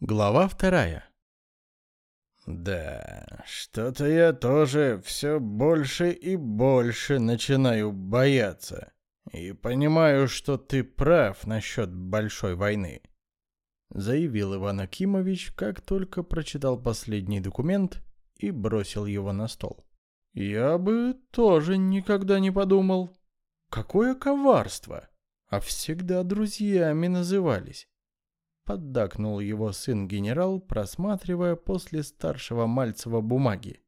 Глава вторая. Да, что-то я тоже все больше и больше начинаю бояться. И понимаю, что ты прав насчет большой войны. Заявил Иван Акимович, как только прочитал последний документ и бросил его на стол. Я бы тоже никогда не подумал. Какое коварство! А всегда друзьями назывались поддакнул его сын-генерал, просматривая после старшего Мальцева бумаги.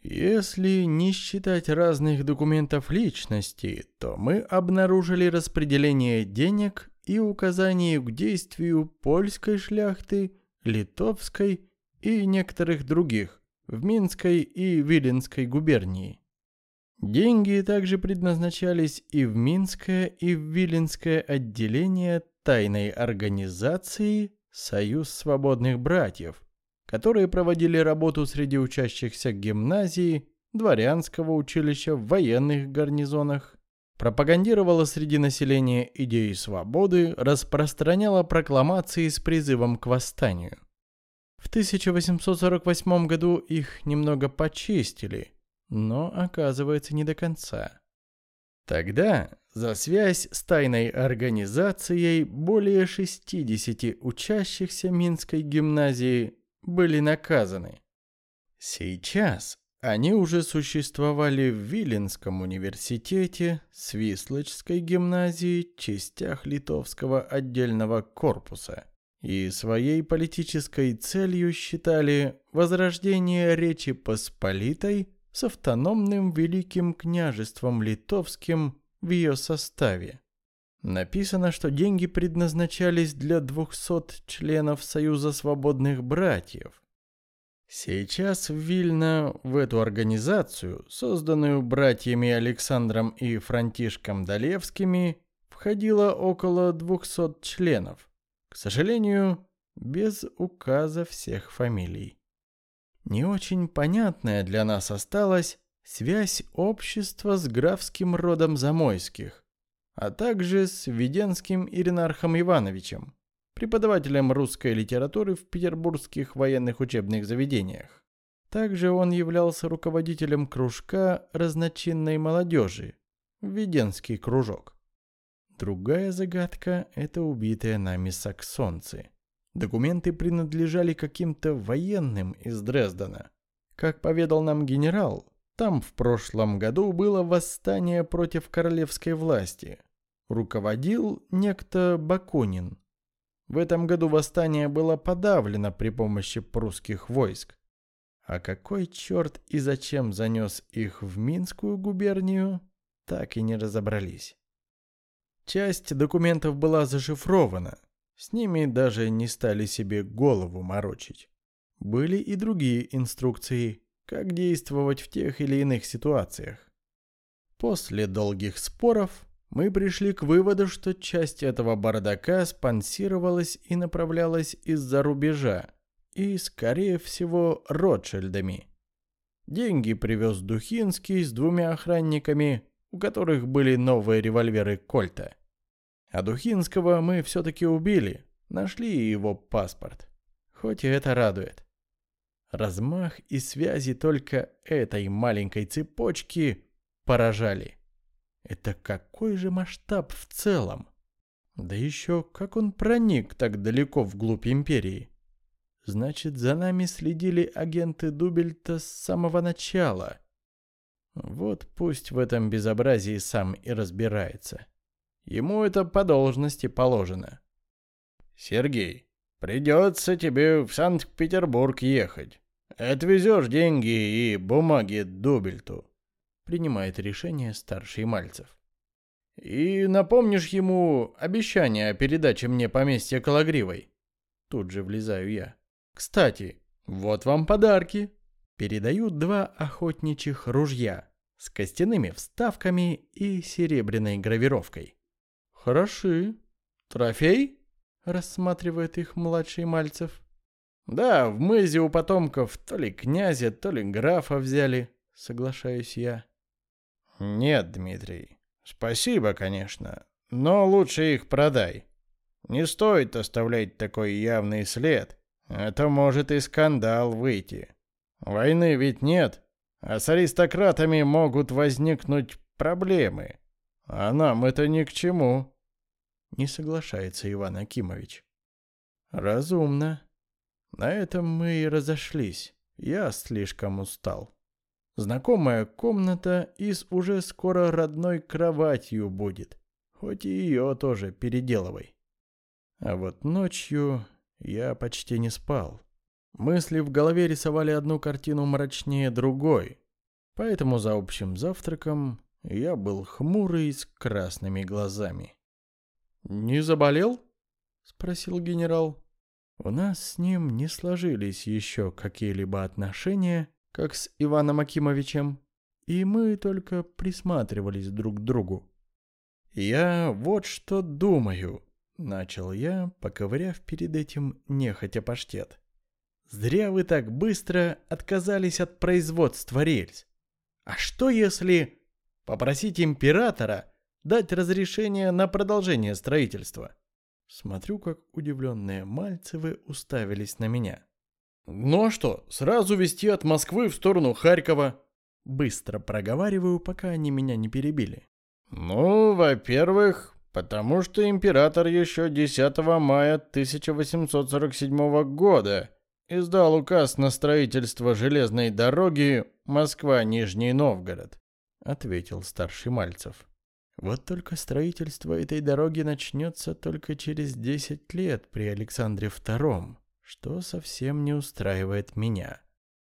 Если не считать разных документов личности, то мы обнаружили распределение денег и указание к действию польской шляхты, литовской и некоторых других в Минской и Виленской губернии. Деньги также предназначались и в Минское, и в Виленское отделение тайной организации «Союз свободных братьев», которые проводили работу среди учащихся гимназии, дворянского училища в военных гарнизонах, пропагандировала среди населения идеи свободы, распространяла прокламации с призывом к восстанию. В 1848 году их немного почистили, но оказывается не до конца. Тогда за связь с тайной организацией более 60 учащихся Минской гимназии были наказаны. Сейчас они уже существовали в Виленском университете, Свислочской гимназии, частях Литовского отдельного корпуса и своей политической целью считали возрождение Речи Посполитой с автономным Великим княжеством Литовским в ее составе. Написано, что деньги предназначались для 200 членов Союза свободных братьев. Сейчас в Вильно в эту организацию, созданную братьями Александром и Франтишком Долевскими, входило около 200 членов. К сожалению, без указа всех фамилий. Не очень понятная для нас осталась связь общества с графским родом Замойских, а также с Веденским Иринархом Ивановичем, преподавателем русской литературы в петербургских военных учебных заведениях. Также он являлся руководителем кружка разночинной молодежи, Веденский кружок. Другая загадка – это убитые нами саксонцы – Документы принадлежали каким-то военным из Дрездена. Как поведал нам генерал, там в прошлом году было восстание против королевской власти. Руководил некто Бакунин. В этом году восстание было подавлено при помощи прусских войск. А какой черт и зачем занес их в Минскую губернию, так и не разобрались. Часть документов была зашифрована, с ними даже не стали себе голову морочить. Были и другие инструкции, как действовать в тех или иных ситуациях. После долгих споров мы пришли к выводу, что часть этого бардака спонсировалась и направлялась из-за рубежа, и, скорее всего, Ротшильдами. Деньги привез Духинский с двумя охранниками, у которых были новые револьверы Кольта. А Духинского мы все-таки убили. Нашли его паспорт. Хоть и это радует. Размах и связи только этой маленькой цепочки поражали. Это какой же масштаб в целом? Да еще как он проник так далеко вглубь империи? Значит, за нами следили агенты Дубельта с самого начала. Вот пусть в этом безобразии сам и разбирается. Ему это по должности положено. «Сергей, придется тебе в Санкт-Петербург ехать. Отвезешь деньги и бумаги Дубельту», — принимает решение старший Мальцев. «И напомнишь ему обещание о передаче мне поместья Калагривой?» Тут же влезаю я. «Кстати, вот вам подарки!» Передают два охотничьих ружья с костяными вставками и серебряной гравировкой. «Хороши. Трофей?» — рассматривает их младший Мальцев. «Да, в мызе у потомков то ли князя, то ли графа взяли», — соглашаюсь я. «Нет, Дмитрий, спасибо, конечно, но лучше их продай. Не стоит оставлять такой явный след, Это может и скандал выйти. Войны ведь нет, а с аристократами могут возникнуть проблемы. А нам это ни к чему. Не соглашается Иван Акимович. Разумно. На этом мы и разошлись. Я слишком устал. Знакомая комната и с уже скоро родной кроватью будет. Хоть и ее тоже переделывай. А вот ночью я почти не спал. Мысли в голове рисовали одну картину мрачнее другой. Поэтому за общим завтраком я был хмурый с красными глазами. «Не заболел?» — спросил генерал. У нас с ним не сложились еще какие-либо отношения, как с Иваном Акимовичем, и мы только присматривались друг к другу. «Я вот что думаю», — начал я, поковыряв перед этим нехотя паштет. «Зря вы так быстро отказались от производства рельс. А что если попросить императора дать разрешение на продолжение строительства?» Смотрю, как удивленные Мальцевы уставились на меня. «Ну а что, сразу везти от Москвы в сторону Харькова?» Быстро проговариваю, пока они меня не перебили. «Ну, во-первых, потому что император еще 10 мая 1847 года издал указ на строительство железной дороги Москва-Нижний Новгород», — ответил старший Мальцев. Вот только строительство этой дороги начнется только через 10 лет при Александре II, что совсем не устраивает меня.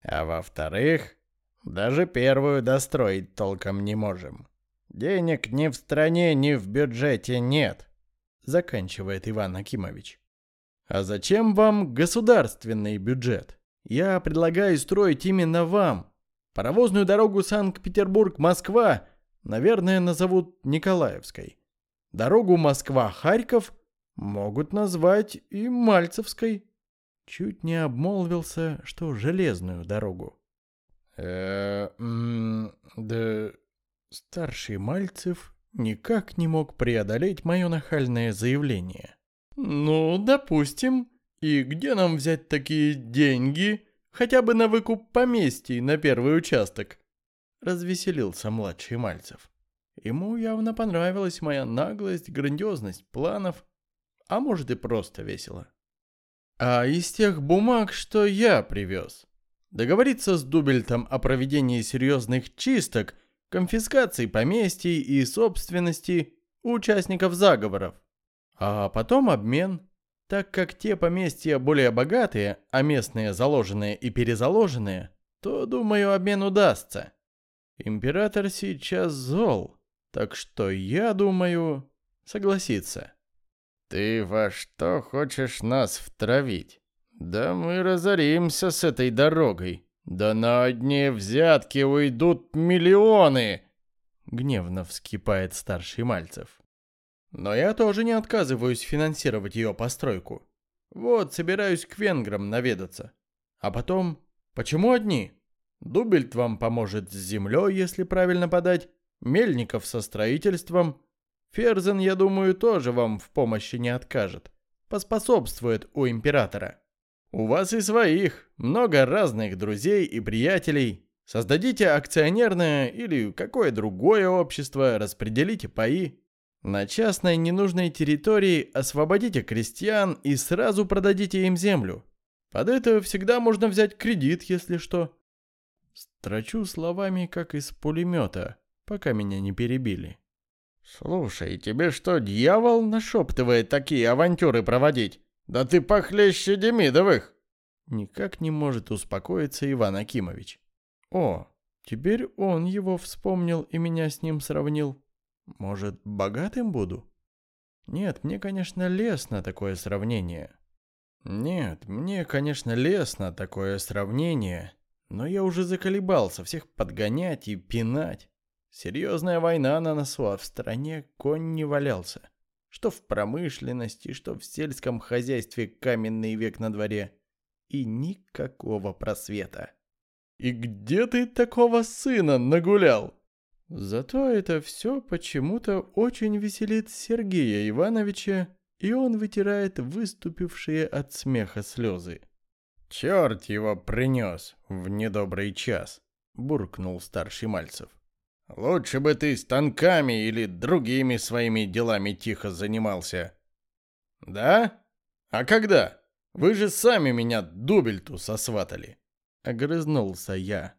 А во-вторых, даже первую достроить толком не можем. Денег ни в стране, ни в бюджете нет, заканчивает Иван Акимович. А зачем вам государственный бюджет? Я предлагаю строить именно вам. Паровозную дорогу Санкт-Петербург-Москва наверное, назовут Николаевской. Дорогу Москва-Харьков могут назвать и Мальцевской. Чуть не обмолвился, что железную дорогу. э да... Старший Мальцев никак не мог преодолеть мое нахальное заявление. «Ну, допустим. И где нам взять такие деньги? Хотя бы на выкуп поместий на первый участок?» Развеселился младший Мальцев. Ему явно понравилась моя наглость, грандиозность планов, а может и просто весело. А из тех бумаг, что я привез, договориться с Дубельтом о проведении серьезных чисток, конфискации поместий и собственности участников заговоров, а потом обмен, так как те поместья более богатые, а местные заложенные и перезаложенные, то, думаю, обмен удастся. Император сейчас зол, так что я думаю согласиться. Ты во что хочешь нас втравить? Да мы разоримся с этой дорогой. Да на одни взятки уйдут миллионы. Гневно вскипает старший Мальцев. Но я тоже не отказываюсь финансировать ее постройку. Вот, собираюсь к венграм наведаться. А потом, почему одни? Дубельт вам поможет с землей, если правильно подать. Мельников со строительством. Ферзен, я думаю, тоже вам в помощи не откажет. Поспособствует у императора. У вас и своих, много разных друзей и приятелей. Создадите акционерное или какое другое общество, распределите паи. На частной ненужной территории освободите крестьян и сразу продадите им землю. Под это всегда можно взять кредит, если что. Строчу словами, как из пулемета, пока меня не перебили. «Слушай, тебе что, дьявол нашептывает такие авантюры проводить? Да ты похлеще Демидовых!» Никак не может успокоиться Иван Акимович. «О, теперь он его вспомнил и меня с ним сравнил. Может, богатым буду?» «Нет, мне, конечно, лестно такое сравнение». «Нет, мне, конечно, лестно такое сравнение, но я уже заколебался всех подгонять и пинать. Серьезная война на носу, а в стране конь не валялся. Что в промышленности, что в сельском хозяйстве каменный век на дворе. И никакого просвета. «И где ты такого сына нагулял?» Зато это все почему-то очень веселит Сергея Ивановича, и он вытирает выступившие от смеха слезы. Черт его принес в недобрый час, буркнул старший Мальцев. Лучше бы ты станками или другими своими делами тихо занимался. Да? А когда? Вы же сами меня дубельту сосватали. Огрызнулся я.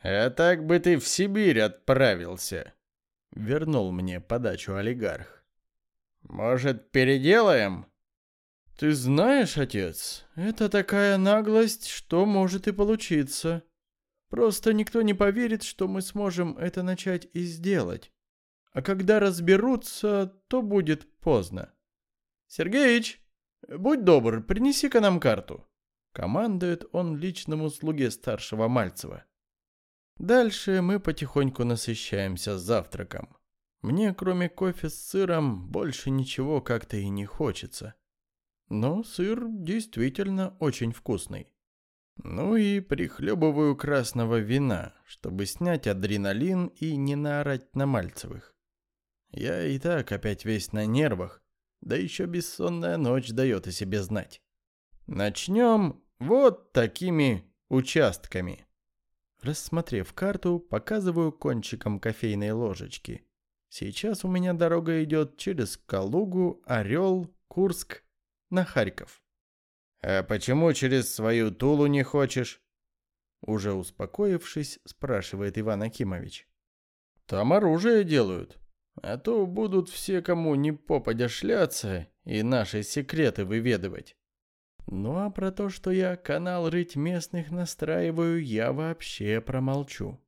А так бы ты в Сибирь отправился. Вернул мне подачу олигарх. Может, переделаем? Ты знаешь, отец, это такая наглость, что может и получиться. Просто никто не поверит, что мы сможем это начать и сделать. А когда разберутся, то будет поздно. Сергеич, будь добр, принеси-ка нам карту. Командует он личному слуге старшего Мальцева. Дальше мы потихоньку насыщаемся завтраком. Мне, кроме кофе с сыром, больше ничего как-то и не хочется. Но сыр действительно очень вкусный. Ну и прихлебываю красного вина, чтобы снять адреналин и не наорать на Мальцевых. Я и так опять весь на нервах, да еще бессонная ночь дает о себе знать. Начнем вот такими участками. Рассмотрев карту, показываю кончиком кофейной ложечки. Сейчас у меня дорога идет через Калугу, Орел, Курск, на Харьков. «А почему через свою Тулу не хочешь?» Уже успокоившись, спрашивает Иван Акимович. «Там оружие делают, а то будут все, кому не попадя шляться и наши секреты выведывать. Ну а про то, что я канал рыть местных настраиваю, я вообще промолчу.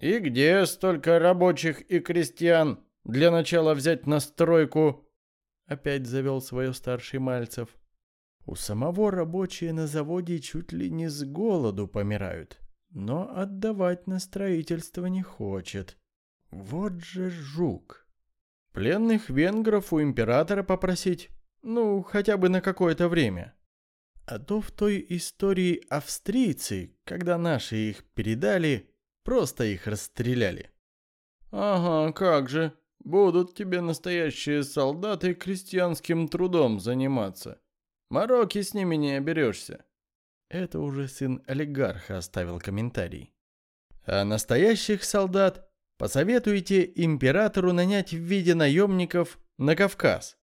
И где столько рабочих и крестьян для начала взять на стройку? Опять завел свое старший Мальцев. У самого рабочие на заводе чуть ли не с голоду помирают, но отдавать на строительство не хочет. Вот же жук. Пленных венгров у императора попросить, ну, хотя бы на какое-то время. А то в той истории австрийцы, когда наши их передали, просто их расстреляли. Ага, как же. Будут тебе настоящие солдаты крестьянским трудом заниматься. Мороки с ними не оберешься. Это уже сын олигарха оставил комментарий. А настоящих солдат посоветуйте императору нанять в виде наемников на Кавказ.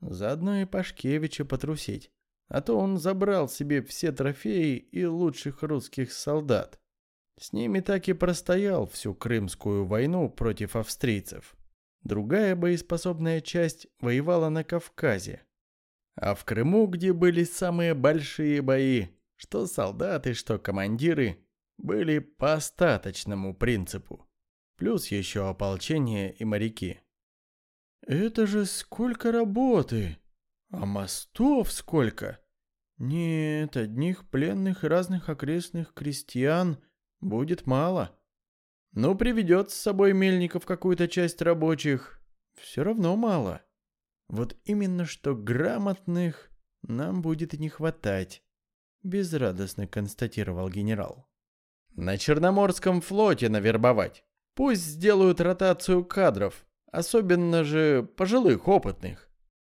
Заодно и Пашкевича потрусить а то он забрал себе все трофеи и лучших русских солдат. С ними так и простоял всю Крымскую войну против австрийцев. Другая боеспособная часть воевала на Кавказе. А в Крыму, где были самые большие бои, что солдаты, что командиры, были по остаточному принципу. Плюс еще ополчение и моряки. «Это же сколько работы!» А мостов сколько? Нет, одних пленных разных окрестных крестьян будет мало. Ну, приведет с собой Мельников какую-то часть рабочих. Все равно мало. Вот именно что грамотных нам будет не хватать, безрадостно констатировал генерал. На Черноморском флоте навербовать. Пусть сделают ротацию кадров, особенно же пожилых, опытных.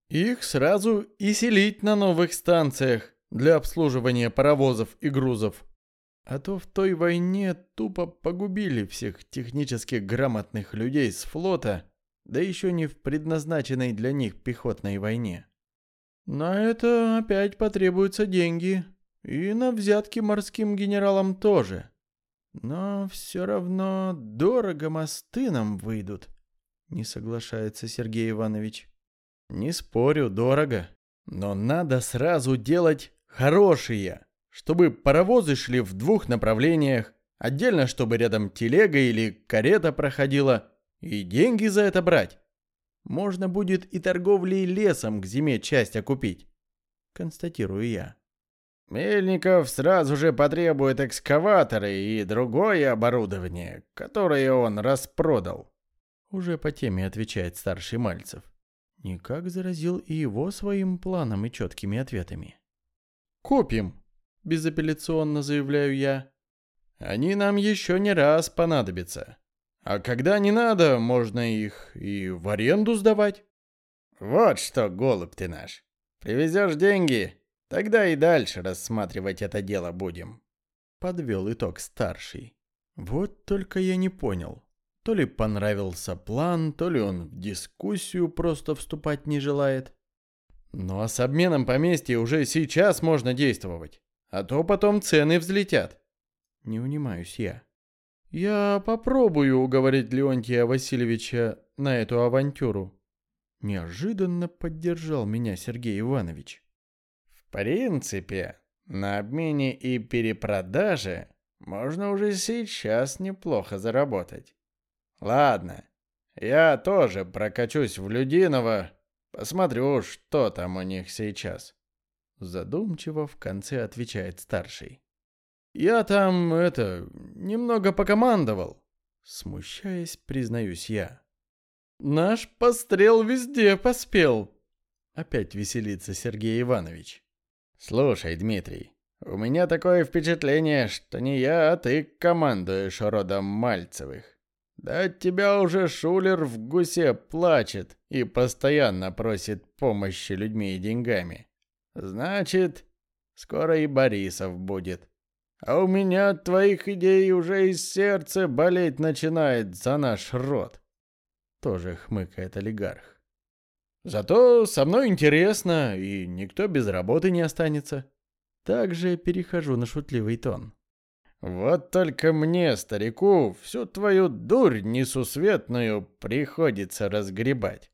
Их сразу и селить на новых станциях для обслуживания паровозов и грузов. А то в той войне тупо погубили всех технически грамотных людей с флота, да еще не в предназначенной для них пехотной войне. На это опять потребуются деньги, и на взятки морским генералам тоже. Но все равно дорого мосты нам выйдут, не соглашается Сергей Иванович. Не спорю, дорого. Но надо сразу делать хорошие, чтобы паровозы шли в двух направлениях, отдельно, чтобы рядом телега или карета проходила, и деньги за это брать. Можно будет и торговлей лесом к зиме часть окупить, констатирую я. Мельников сразу же потребует экскаваторы и другое оборудование, которое он распродал. Уже по теме отвечает старший Мальцев никак заразил и его своим планом и четкими ответами. «Купим», – безапелляционно заявляю я. «Они нам еще не раз понадобятся. А когда не надо, можно их и в аренду сдавать». «Вот что, голубь ты наш. Привезешь деньги, Тогда и дальше рассматривать это дело будем. Подвел итог старший. Вот только я не понял. То ли понравился план, то ли он в дискуссию просто вступать не желает. Ну а с обменом поместья уже сейчас можно действовать, а то потом цены взлетят. Не унимаюсь я. Я попробую уговорить Леонтия Васильевича на эту авантюру. Неожиданно поддержал меня Сергей Иванович. В принципе, на обмене и перепродаже можно уже сейчас неплохо заработать. Ладно, я тоже прокачусь в Людиново, посмотрю, что там у них сейчас. Задумчиво в конце отвечает старший. Я там, это, немного покомандовал. Смущаясь, признаюсь я. Наш пострел везде поспел. Опять веселится Сергей Иванович. Слушай, Дмитрий, у меня такое впечатление, что не я, а ты командуешь родом Мальцевых. Да от тебя уже шулер в гусе плачет и постоянно просит помощи людьми и деньгами. Значит, скоро и Борисов будет. А у меня от твоих идей уже из сердца болеть начинает за наш род. Тоже хмыкает олигарх. Зато со мной интересно, и никто без работы не останется. Также перехожу на шутливый тон. Вот только мне, старику, всю твою дурь несусветную приходится разгребать.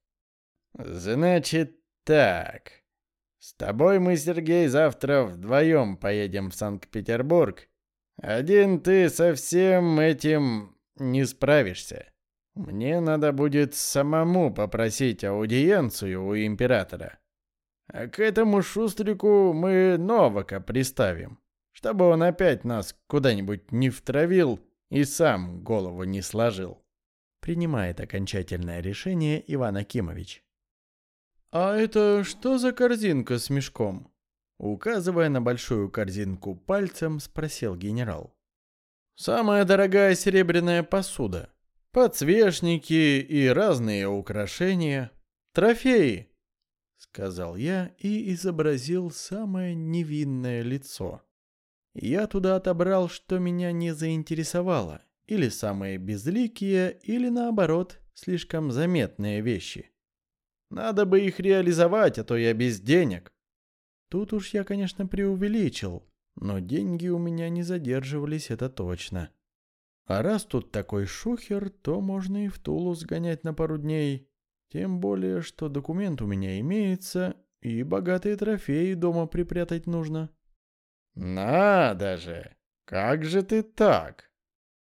Значит так. С тобой мы, Сергей, завтра вдвоем поедем в Санкт-Петербург. Один ты со всем этим не справишься. Мне надо будет самому попросить аудиенцию у императора. А к этому шустрику мы Новака приставим, чтобы он опять нас куда-нибудь не втравил и сам голову не сложил. Принимает окончательное решение Иван Акимович. «А это что за корзинка с мешком?» Указывая на большую корзинку пальцем, спросил генерал. «Самая дорогая серебряная посуда. Подсвечники и разные украшения. Трофеи!» Сказал я и изобразил самое невинное лицо. Я туда отобрал, что меня не заинтересовало. Или самые безликие, или наоборот, слишком заметные вещи. Надо бы их реализовать, а то я без денег. Тут уж я, конечно, преувеличил, но деньги у меня не задерживались, это точно. А раз тут такой шухер, то можно и в Тулу сгонять на пару дней. Тем более, что документ у меня имеется, и богатые трофеи дома припрятать нужно. «Надо же! Как же ты так?»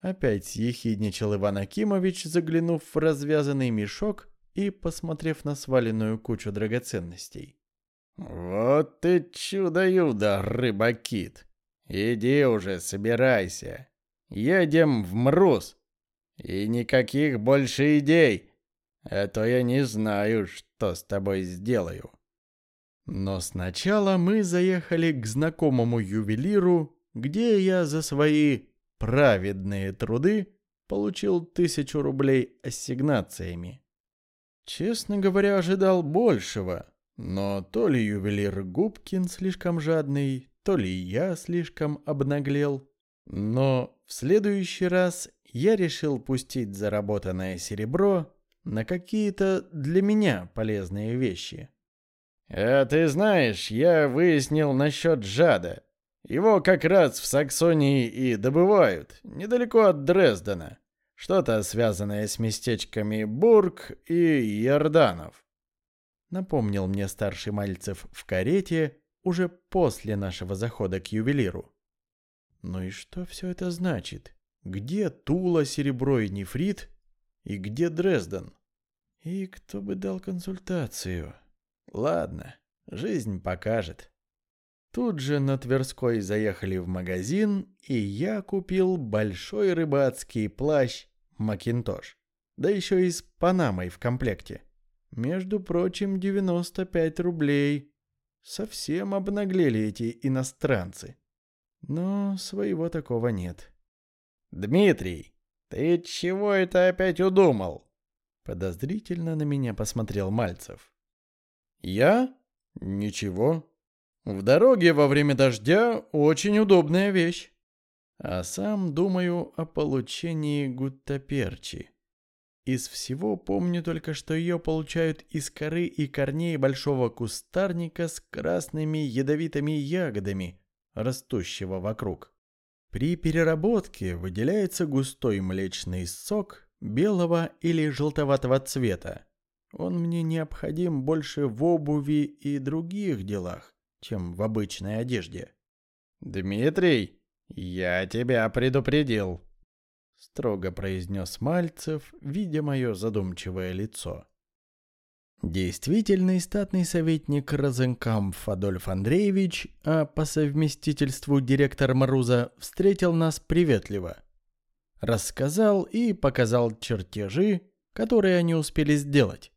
Опять съехидничал Иван Акимович, заглянув в развязанный мешок и посмотрев на сваленную кучу драгоценностей. «Вот ты чудо-юдо, рыбакит! Иди уже, собирайся! Едем в Мрус! И никаких больше идей, а то я не знаю, что с тобой сделаю!» Но сначала мы заехали к знакомому ювелиру, где я за свои праведные труды получил тысячу рублей ассигнациями. Честно говоря, ожидал большего, но то ли ювелир Губкин слишком жадный, то ли я слишком обнаглел. Но в следующий раз я решил пустить заработанное серебро на какие-то для меня полезные вещи. «А ты знаешь, я выяснил насчет жада. Его как раз в Саксонии и добывают, недалеко от Дрездена. Что-то связанное с местечками Бург и Ярданов. Напомнил мне старший Мальцев в карете уже после нашего захода к ювелиру. Ну и что все это значит? Где Тула, серебро и нефрит? И где Дрезден? И кто бы дал консультацию? Ладно, жизнь покажет. Тут же на Тверской заехали в магазин, и я купил большой рыбацкий плащ Макинтош. Да еще и с Панамой в комплекте. Между прочим, 95 рублей. Совсем обнаглели эти иностранцы. Но своего такого нет. «Дмитрий, ты чего это опять удумал?» Подозрительно на меня посмотрел Мальцев. «Я? Ничего. В дороге во время дождя очень удобная вещь. А сам думаю о получении гуттаперчи. Из всего помню только, что ее получают из коры и корней большого кустарника с красными ядовитыми ягодами, растущего вокруг. При переработке выделяется густой млечный сок белого или желтоватого цвета. Он мне необходим больше в обуви и других делах, чем в обычной одежде. «Дмитрий, я тебя предупредил», строго произнес Мальцев, видя мое задумчивое лицо. Действительный статный советник Розенкамф Адольф Андреевич, а по совместительству директор Маруза, встретил нас приветливо. Рассказал и показал чертежи, которые они успели сделать.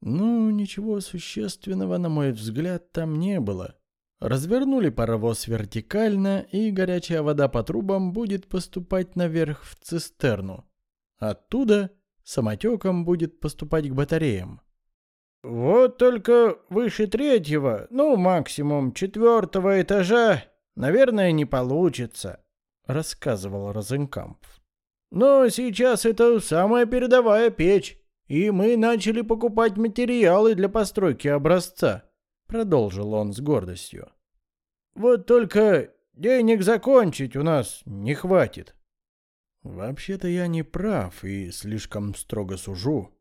Ну, ничего существенного, на мой взгляд, там не было. Развернули паровоз вертикально, и горячая вода по трубам будет поступать наверх в цистерну. Оттуда самотеком будет поступать к батареям. «Вот только выше третьего, ну, максимум четвертого этажа, наверное, не получится», — рассказывал Розенкамп. «Но сейчас это самая передовая печь, и мы начали покупать материалы для постройки образца продолжил он с гордостью. Вот только денег закончить у нас не хватит. Вообще-то я не прав и слишком строго сужу.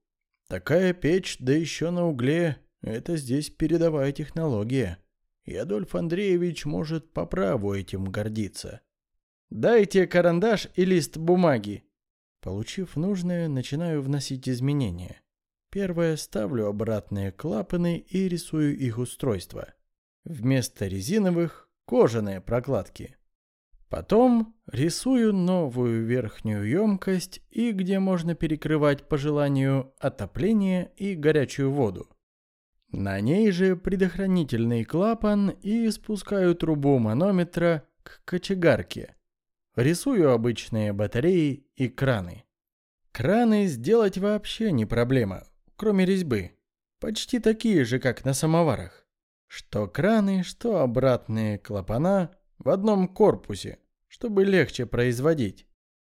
Такая печь, да еще на угле, это здесь передовая технология. И Адольф Андреевич может по праву этим гордиться. Дайте карандаш и лист бумаги. Получив нужное, начинаю вносить изменения. Первое ставлю обратные клапаны и рисую их устройство. Вместо резиновых – кожаные прокладки. Потом рисую новую верхнюю емкость и где можно перекрывать по желанию отопление и горячую воду. На ней же предохранительный клапан и спускаю трубу манометра к кочегарке. Рисую обычные батареи и краны. Краны сделать вообще не проблема кроме резьбы. Почти такие же, как на самоварах. Что краны, что обратные клапана в одном корпусе, чтобы легче производить.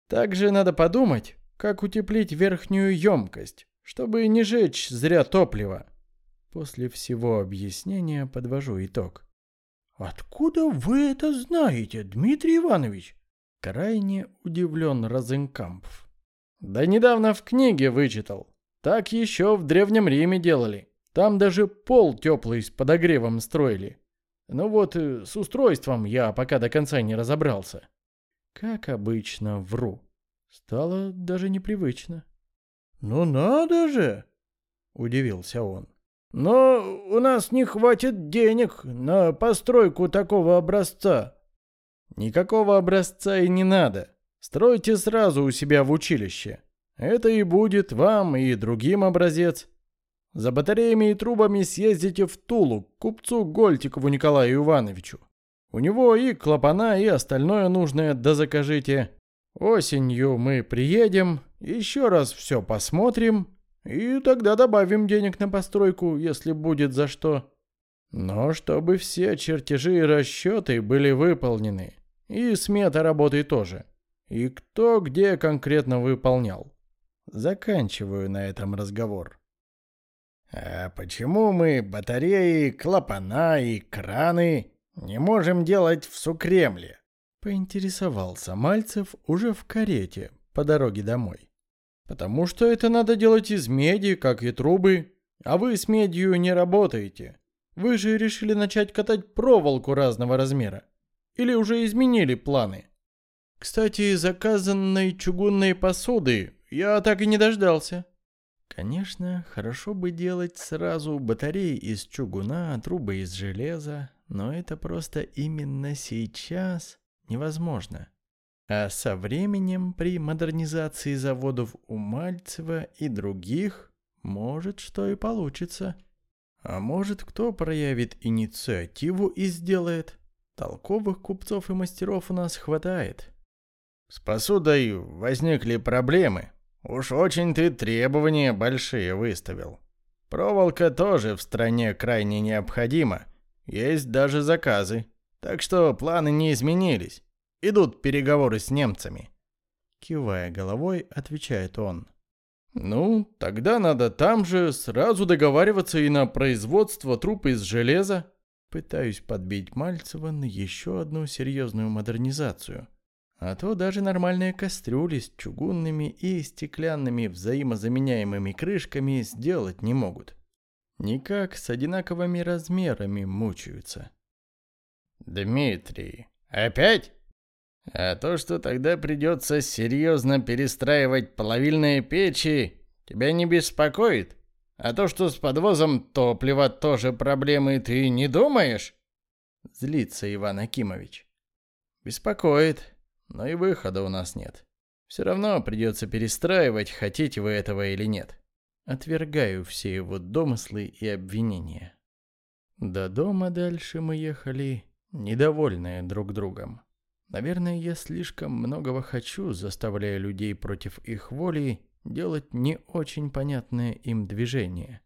Также надо подумать, как утеплить верхнюю емкость, чтобы не жечь зря топливо. После всего объяснения подвожу итог. «Откуда вы это знаете, Дмитрий Иванович?» Крайне удивлен Розенкампф. «Да недавно в книге вычитал. Так еще в Древнем Риме делали. Там даже пол теплый с подогревом строили. Ну вот, э, с устройством я пока до конца не разобрался. Как обычно, вру. Стало даже непривычно. «Ну надо же!» — удивился он. «Но у нас не хватит денег на постройку такого образца». «Никакого образца и не надо. Стройте сразу у себя в училище. Это и будет вам и другим образец. За батареями и трубами съездите в Тулу к купцу Гольтикову Николаю Ивановичу. У него и клапана, и остальное нужное да закажите. Осенью мы приедем, еще раз все посмотрим, и тогда добавим денег на постройку, если будет за что. Но чтобы все чертежи и расчеты были выполнены, и смета работы тоже, и кто где конкретно выполнял. Заканчиваю на этом разговор. А почему мы батареи, клапана и краны не можем делать в Сукремле? Поинтересовался Мальцев уже в карете по дороге домой. Потому что это надо делать из меди, как и трубы, а вы с медью не работаете. Вы же решили начать катать проволоку разного размера. Или уже изменили планы? Кстати, заказанной чугунной посуды я так и не дождался. Конечно, хорошо бы делать сразу батареи из чугуна, трубы из железа, но это просто именно сейчас невозможно. А со временем при модернизации заводов у Мальцева и других может что и получится. А может кто проявит инициативу и сделает. Толковых купцов и мастеров у нас хватает. С посудой возникли проблемы, Уж очень ты требования большие выставил. Проволока тоже в стране крайне необходима, Есть даже заказы. Так что планы не изменились. Идут переговоры с немцами. Кивая головой, отвечает он. Ну, тогда надо там же сразу договариваться и на производство трупа из железа. Пытаюсь подбить Мальцева на еще одну серьезную модернизацию. А то даже нормальные кастрюли с чугунными и стеклянными взаимозаменяемыми крышками сделать не могут. Никак с одинаковыми размерами мучаются. «Дмитрий, опять? А то, что тогда придется серьезно перестраивать половильные печи, тебя не беспокоит?» А то, что с подвозом топлива тоже проблемы, ты не думаешь? Злится Иван Акимович. Беспокоит, но и выхода у нас нет. Все равно придется перестраивать, хотите вы этого или нет. Отвергаю все его домыслы и обвинения. До дома дальше мы ехали, недовольные друг другом. Наверное, я слишком многого хочу, заставляя людей против их воли делать не очень понятное им движение.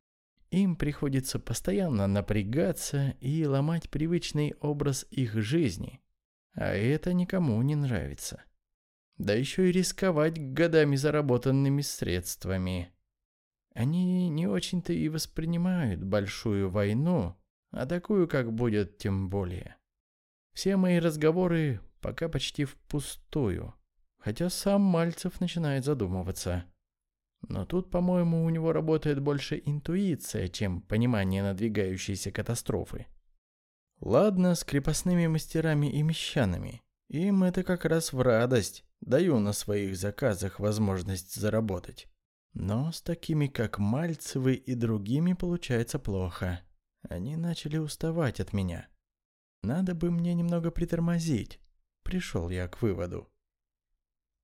Им приходится постоянно напрягаться и ломать привычный образ их жизни. А это никому не нравится. Да еще и рисковать годами заработанными средствами. Они не очень-то и воспринимают большую войну, а такую, как будет, тем более. Все мои разговоры пока почти впустую, хотя сам Мальцев начинает задумываться – но тут, по-моему, у него работает больше интуиция, чем понимание надвигающейся катастрофы. Ладно, с крепостными мастерами и мещанами. Им это как раз в радость. Даю на своих заказах возможность заработать. Но с такими, как Мальцевы и другими, получается плохо. Они начали уставать от меня. Надо бы мне немного притормозить. Пришел я к выводу.